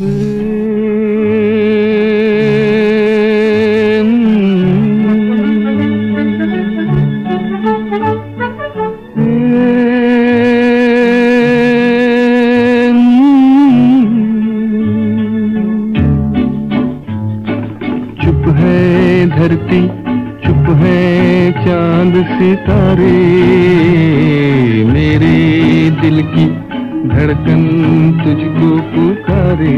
चुप है धरती चुप है चाँद सितारे मेरे दिल की धड़कन तुझको पुकारे।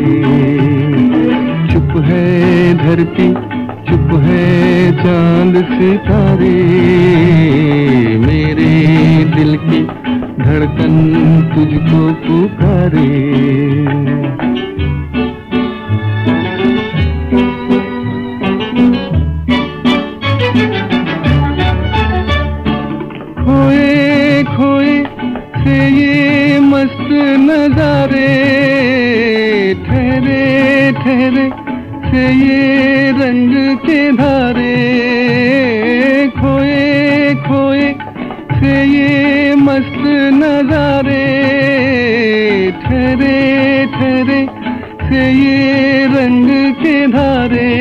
चुप है धरती, चुप है चाँद सितारे। मेरे दिल की धड़कन तुझको पुकारे। ये रंग के धारे, खोए खोए से ये मस्त नजारे, ठहरे ठहरे से ये रंग के धारे।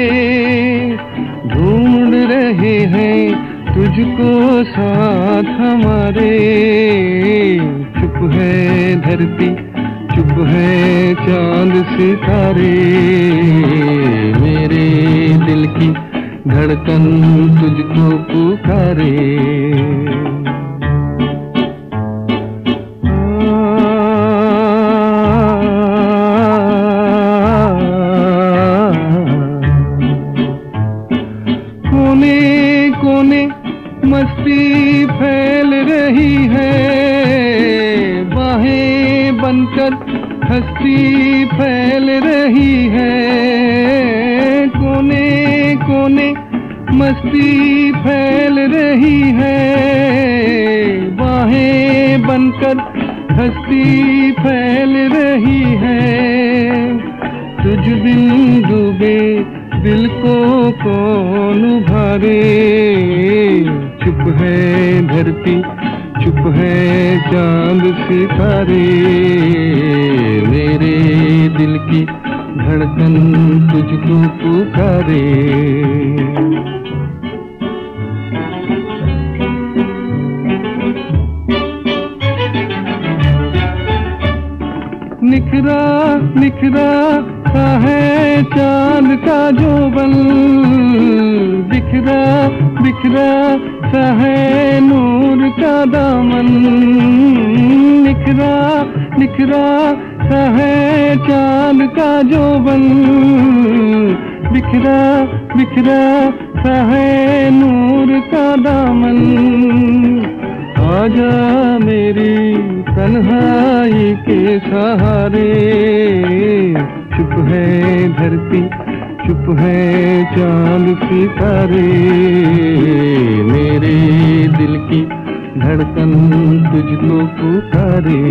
ढूंढ रहे हैं तुझको साथ हमारे, चुप है धरती, चुप है चाँद सितारे। धड़कन तुझको पुकारे। कोने कोने मस्ती फैल रही है, बाहें बनकर हस्ती फैल रही है। कोने कोने मस्ती फैल रही है। बाहें बनकर हस्ती फैल रही है। तुझ बिन डूबे दिल को कौन उभारे? चुप है धरती, चुप है चाँद सितारे। मेरे दिल की धड़कन तुझको पुकारे। निखरा निखरा सा है चाँद का जो बल? बिखरा बिखरा सा है नूर का दामन? निखरा निखरा सा है चाँद का जो बल? बिखरा बिखरा सा है नूर का दामन? आजा मेरी तन्हाई के सहारे। चुप है धरती, चुप है चाँद सितारे। मेरे दिल की धड़कन तुझको पुकारे।